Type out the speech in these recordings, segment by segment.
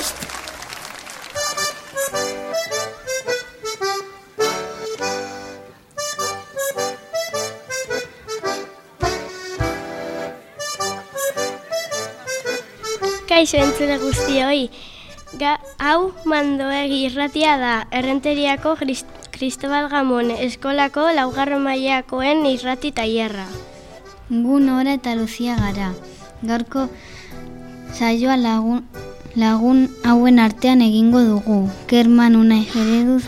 prest! Kaixo entzule guztioi, Ga, hau mandoegi irratia da, errenteriako Crist Cristobal Gamon eskolako laugarro mailakoen irrati tailerra. Gu Nora eta Lucia gara. Gaurko saioa lagun, lagun hauen artean egingo dugu. Kerman una egereduz,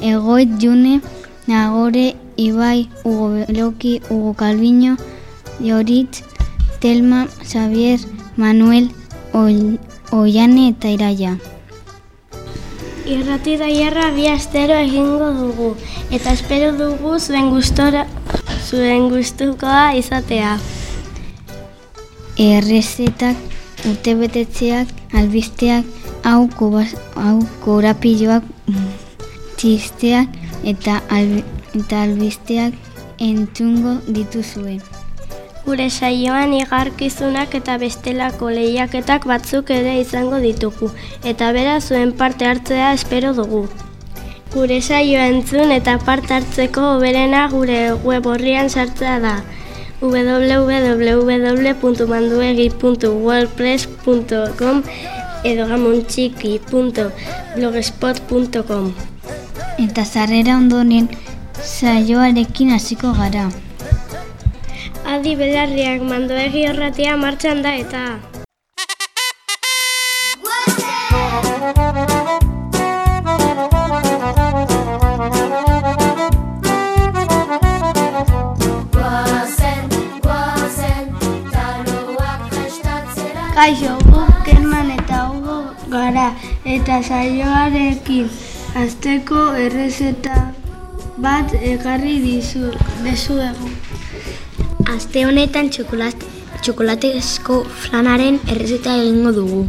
egoit june, nagore, ibai, Hugo Beloki, Hugo Calviño, Joritz, Telma, Xavier, Manuel, Ol, Oiane eta Iraia. Irrati tailerra bi astero egingo dugu eta espero dugu zuen gustora zuen gustukoa izatea. Errezetak, urtebetetzeak, albisteak, hau, kubas, hau korapilloak, txisteak eta, albi, eta albisteak entzungo dituzue. Gure saioan igarkizunak eta bestelako lehiaketak batzuk ere izango ditugu, eta bera zuen parte hartzea espero dugu. Gure saioa entzun eta parte hartzeko oberena gure web horrian sartzea da www.manduegi.wordpress.com edo gamontxiki.blogspot.com Eta zarrera ondoren saioarekin hasiko gara. Adi belarriak mandoegi horratia martxan da eta... Kaixo, gu Kerman eta Hugo gara eta saioarekin azteko errezeta bat ekarri dizu, dezuegu. Aste honetan txokolate, txokolatezko flanaren errezeta egingo dugu.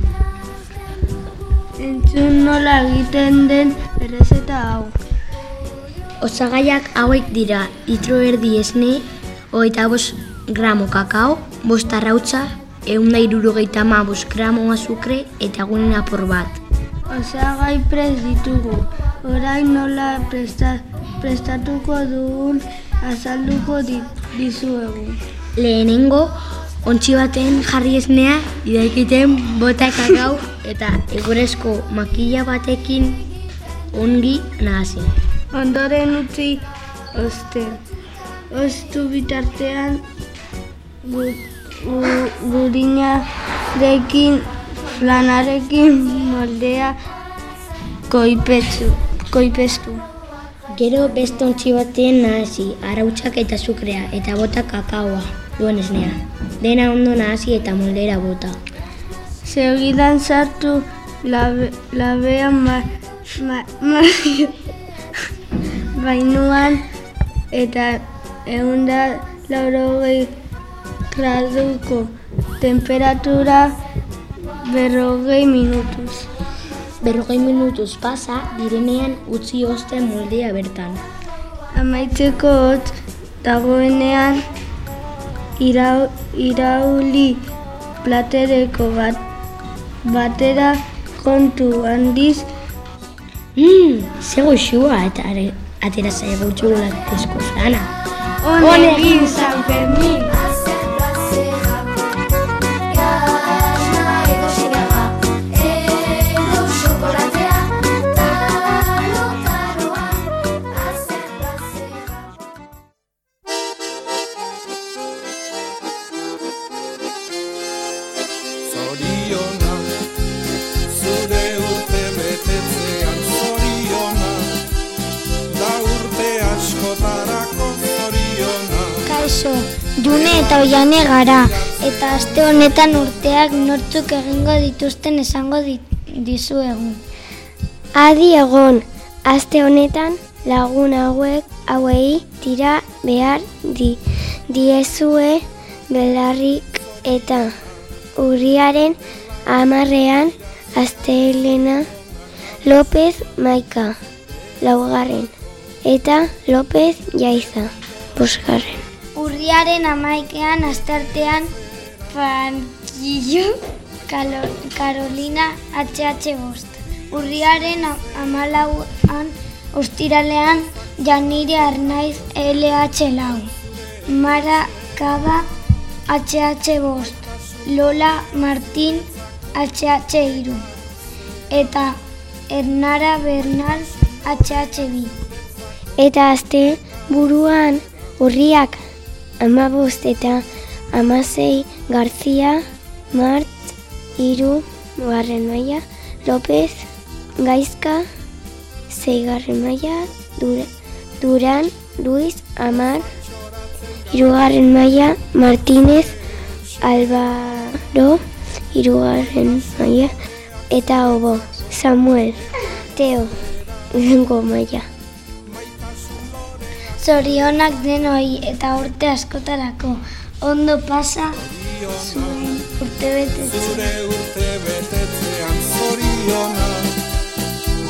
Entzun nola egiten den errezeta hau. Osagaiak hauek dira litro erdi esne, hogeita bost gramo kakao, bost arrautza, egun da irurogeita ma gramo azukre eta gunen apor bat. Osagai prest ditugu, orain nola presta, prestatuko dugun azalduko di, dizuegu. Lehenengo, ontsi baten jarri esnea, idaikiten bota kakao eta egorezko makila batekin ongi nahasi. Ondoren utzi oste. Ostu bitartean gu, gurinarekin, flanarekin moldea koipetsu, koipestu. Gero beste ontsi batean nahasi, arautsak eta sukrea eta bota kakaoa duen esnea. Dena ondo nahasi eta moldera bota. Segidan sartu labe, labean ma, ma, ma, bainuan eta eunda laurogei graduko temperatura berrogei minutuz. Berrogei minutuz pasa direnean utzi osten moldea bertan. Amaitzeko hotz dagoenean irau, irauli platereko bat batera kontu handiz Mmm, ze goxua eta are, atera zaigu txokolatezko flana. Honegin San Fermin! Honetan urteak nortzuk egingo dituzten esango di, dizuegu. Adi egon, aste honetan lagun hauek hauei tira behar di, diezue belarrik eta urriaren amarrean Astelena López Maika laugarren eta López Jaiza bosgarren. Urriaren amaikean astartean Pankillo Kalo- Carolina HH bost. Urriaren amalauan ostiralean Janire Arnaiz LH lau. Mara Kaba HH bost. Lola Martin HH iru. Eta Ernara Bernal HH bi. Eta azte buruan urriak amabost eta amasei Garzia, Mart, Iru, garren maia, López, Gaizka, zeigarren maia, Dura, Duran, Luis, Amar, Irugarren maia, Martínez, Álvaro, Irugarren maia, eta Obo, Samuel, Teo, lehenko maia. Zorionak denoi eta urte askotarako ondo pasa zuen urte betetzen. Zure urte betetzean zoriona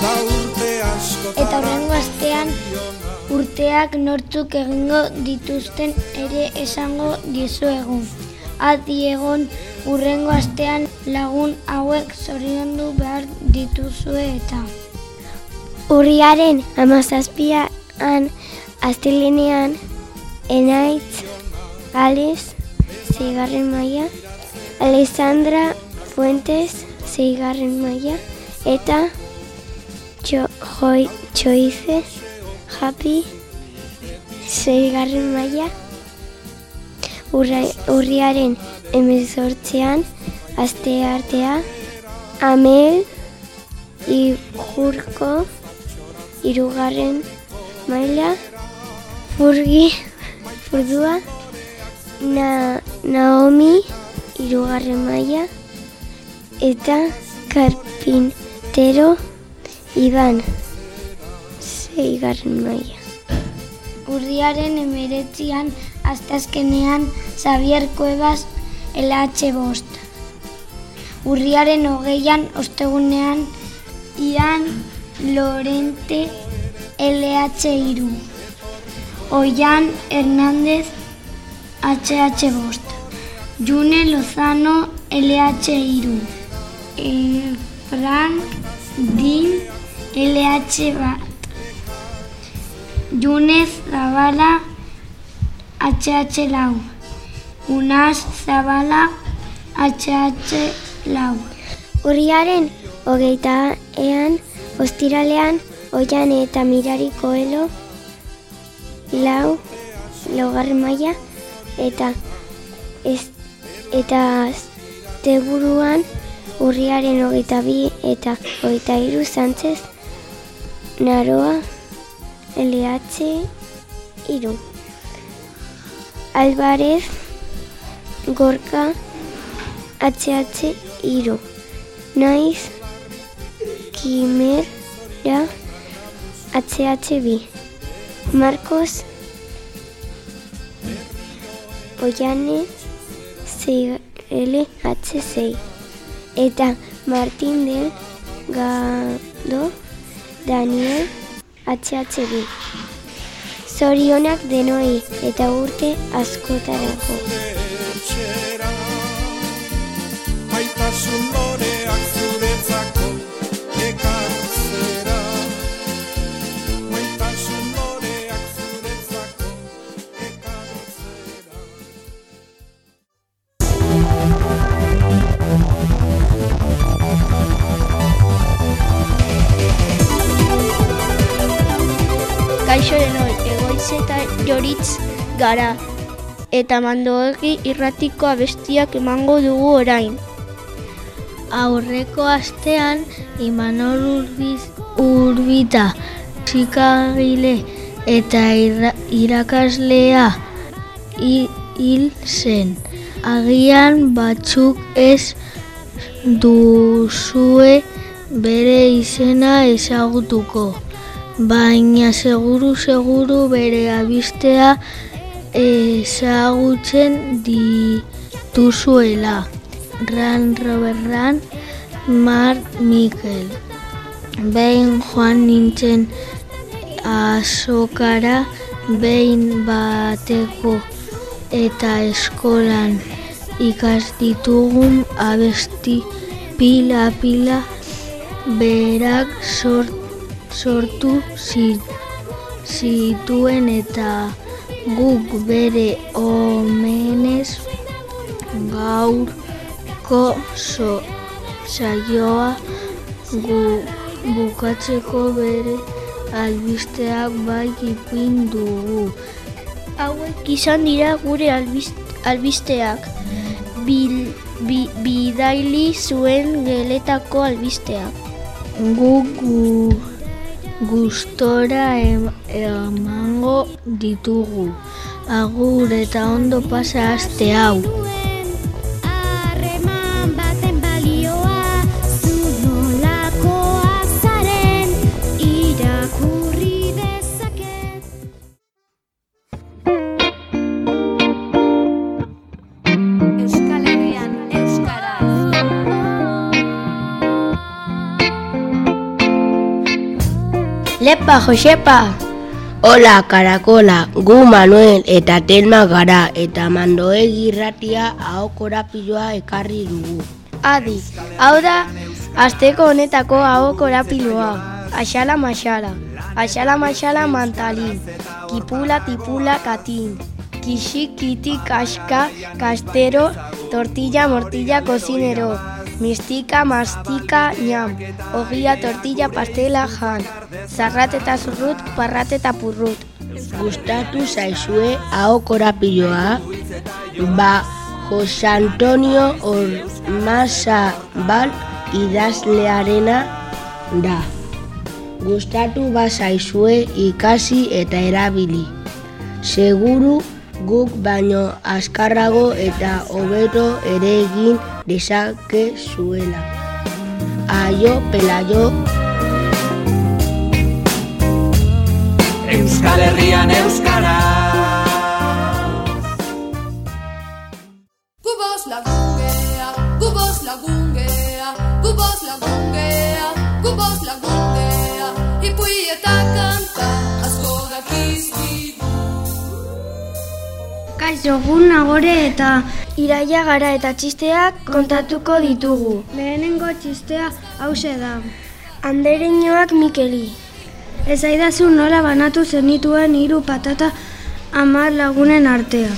Da urte asko Eta horrengo astean urteak nortzuk egingo dituzten ere esango dizuegu. Adi egon urrengo astean lagun hauek zoriondu behar dituzue eta. Urriaren amazazpian astelenean Enaitz Gales zeigarren maia, Alessandra Fuentes zeigarren maia, eta Txo, joi, Txoize Happy zeigarren maia, Urra, urriaren emezortzean aste artea, Amel Ijurko irugarren maila, Furgi, Furdua, Na, Naomi, irugarren maila, eta Carpintero, Iban, zeigarren maila. Urriaren emeretzian asteazkenean Xavier Cuevas LH bost. Urriaren hogeian ostegunean Ian Lorente LH iru. Oian Hernández HH bost. June Lozano LH iru. Eh, Frank Din LH bat. Junez Zabala HH lau. Unas Zabala HH lau. Urriaren hogeita ean, ostiralean, oian eta mirari koelo, lau, laugarren maila, eta ez, eta teburuan urriaren hogeita bi eta hogeita hiru zantzez, naroa, LH, iru. Alvarez, Gorka, HH, iru. Naiz, Kimera, HHB. Marcos, Ollane, LH6. Eta Martin del Gado, Daniel, HHB. Zorionak denoi eta urte askotarako. etxera Maitasun loreak zuretzako joritz gara. Eta mandoegi irratiko abestiak emango dugu orain. Aurreko astean Imanol Urbiz, Urbita musikagile eta irra- irakaslea hi- hil zen. Agian batzuk ez duzue bere izena ezagutuko, baina seguru seguru bere abistea ezagutzen dituzuela. Ran Robert Ran, Mar Mikel. Behin joan nintzen azokara, behin bateko eta eskolan ikas ditugun abesti pila-pila berak sort, sortu zi- zituen eta guk bere omenez gaurko so, saioa gu, bukatzeko bere albisteak bai ipin dugu. Hauek izan dira gure albisteak. Bil, bi, bidaili zuen geletako albisteak. Guk gu, gustora em, emango ditugu. Agur eta ondo pasa aste hau. Lepa, Josepa! Hola, Karakola, gu Manuel eta Telma gara eta mandoegi irratia hau korapiloa ekarri dugu. Adi, hau da, asteko honetako hau korapiloa. Axala maxala, axala maxala mantalin, kipula tipula katin, kixi kiti kaska kastero, tortilla mortilla cocinero, mistika mastika ñam, ogia tortilla pastela jan, zarrat eta zurrut, parrat eta purrut. Gustatu zaizue hau korapiloa, ba Jose Antonio Ormaza bal idazlearena da. Gustatu bazaizue ikasi eta erabili. Seguru guk baino azkarrago eta hobeto ere egin dezake zuela. Aio, pelaio, Euskal Herrian Euskara Kaixo, nagore eta Iraia gara eta txisteak kontatuko ditugu. lehenengo txistea hause da. Andereñoak Mikeli. Ez aidazu nola banatu zenituen hiru patata amar lagunen artean.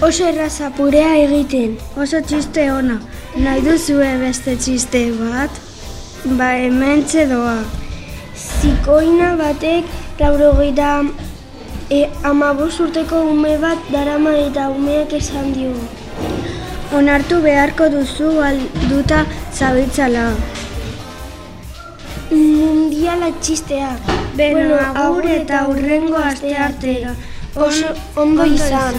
Oso erraza purea egiten. Oso txiste ona. Nahi duzue beste txiste bat? Ba hemen doa. Zikoina batek laurogeita e, amabos urteko ume bat darama eta umeak esan dio. Onartu beharko duzu galduta zabiltzala. Mundiala txistea. Beno, agur eta hurrengo aste artera. Oso ondo izan.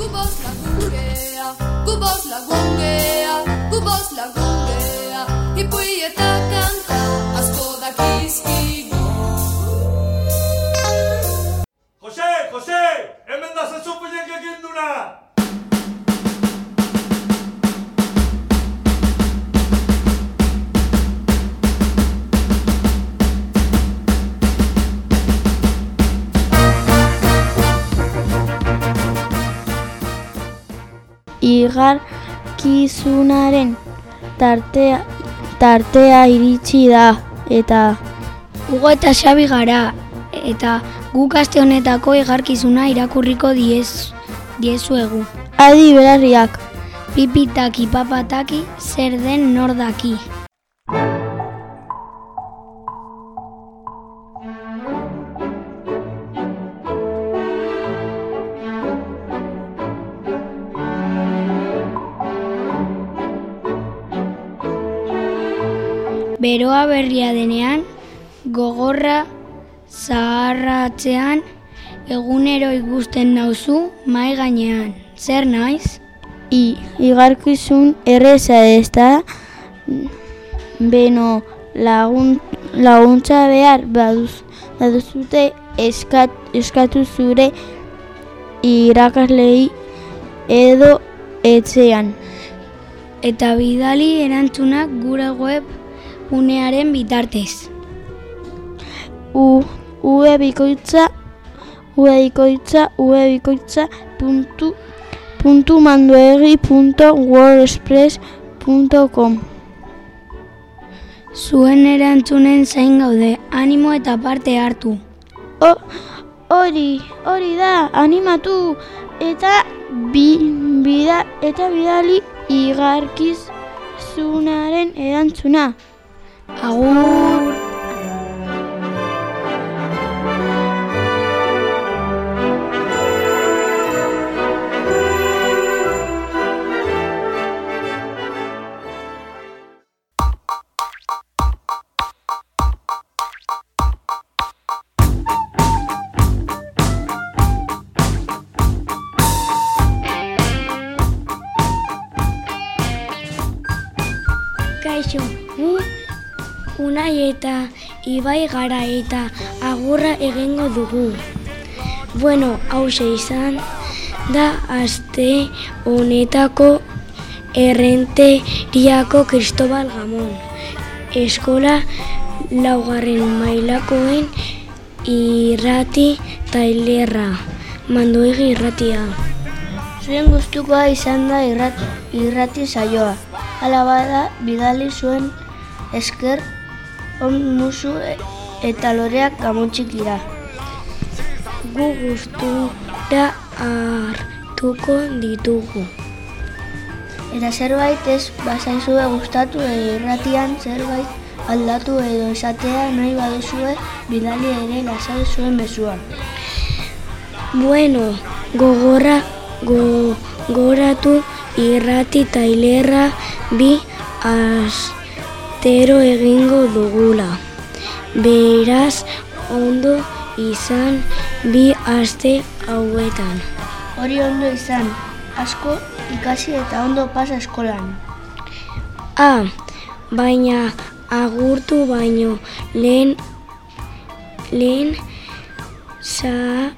Gubos lagungea, gubos lagungea, gubos lagungea, ipui eta kanta asko dakizkigu. Jose, hemen da zazupilek egin duna! Igarkizunaren tartea, tartea iritsi da eta Hugo eta Xabi gara eta guk aste honetako egarkizuna irakurriko diez, diezuegu. adi berarriak. Pipitaki papataki zer den nordaki. Beroa berria denean, gogorra zaharratzean, egunero ikusten nauzu mai gainean. Zer naiz? I, igarkizun erreza ez da, beno lagun, laguntza behar baduz, baduzute eskat, eskatu zure irakaslei edo etxean. Eta bidali erantzunak gure web unearen bitartez. U, ue bikoitza, ue bikoitza, ue bikoitza, puntu, www.mandoegi.wordpress.com Zuen erantzunen zain gaude, animo eta parte hartu. O- Hori, hori da, animatu eta bi, bida, eta bidali igarkizunaren erantzuna. Agur! Kaixo, gu Unai eta Ibai gara eta agurra egingo dugu. Bueno, hause izan da aste honetako errenteriako Cristobal Gamon. Eskola laugarren mailakoen irrati tailerra. Mandoegi irratia. Zuen gustukoa izan da irrat, irrati saioa. Hala bada, bidali zuen esker on musu eta loreak gamontxik dira. Gu gustura hartuko ditugu. Eta zerbait ez bazaizue gustatu edo irratian zerbait aldatu edo esatea nahi baduzue bidali ere lasai zuen mezua. Bueno, gogorra gogoratu irrati tailerra bi astero egingo dugula. Beraz, ondo izan bi aste hauetan. Hori ondo izan, asko ikasi eta ondo pasa eskolan. Ah, baina agurtu baino lehen lehen sa,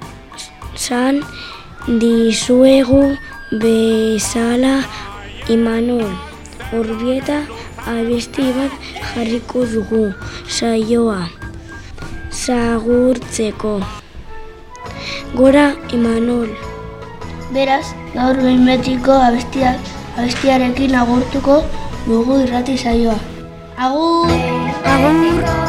san dizuegu bezala Imanol. Urbieta abesti bat jarriko dugu saioa zagurtzeko. Gora Imanol. Beraz, gaur behin betiko abestiak, abestiarekin agurtuko dugu irrati saioa. Agur! Agur!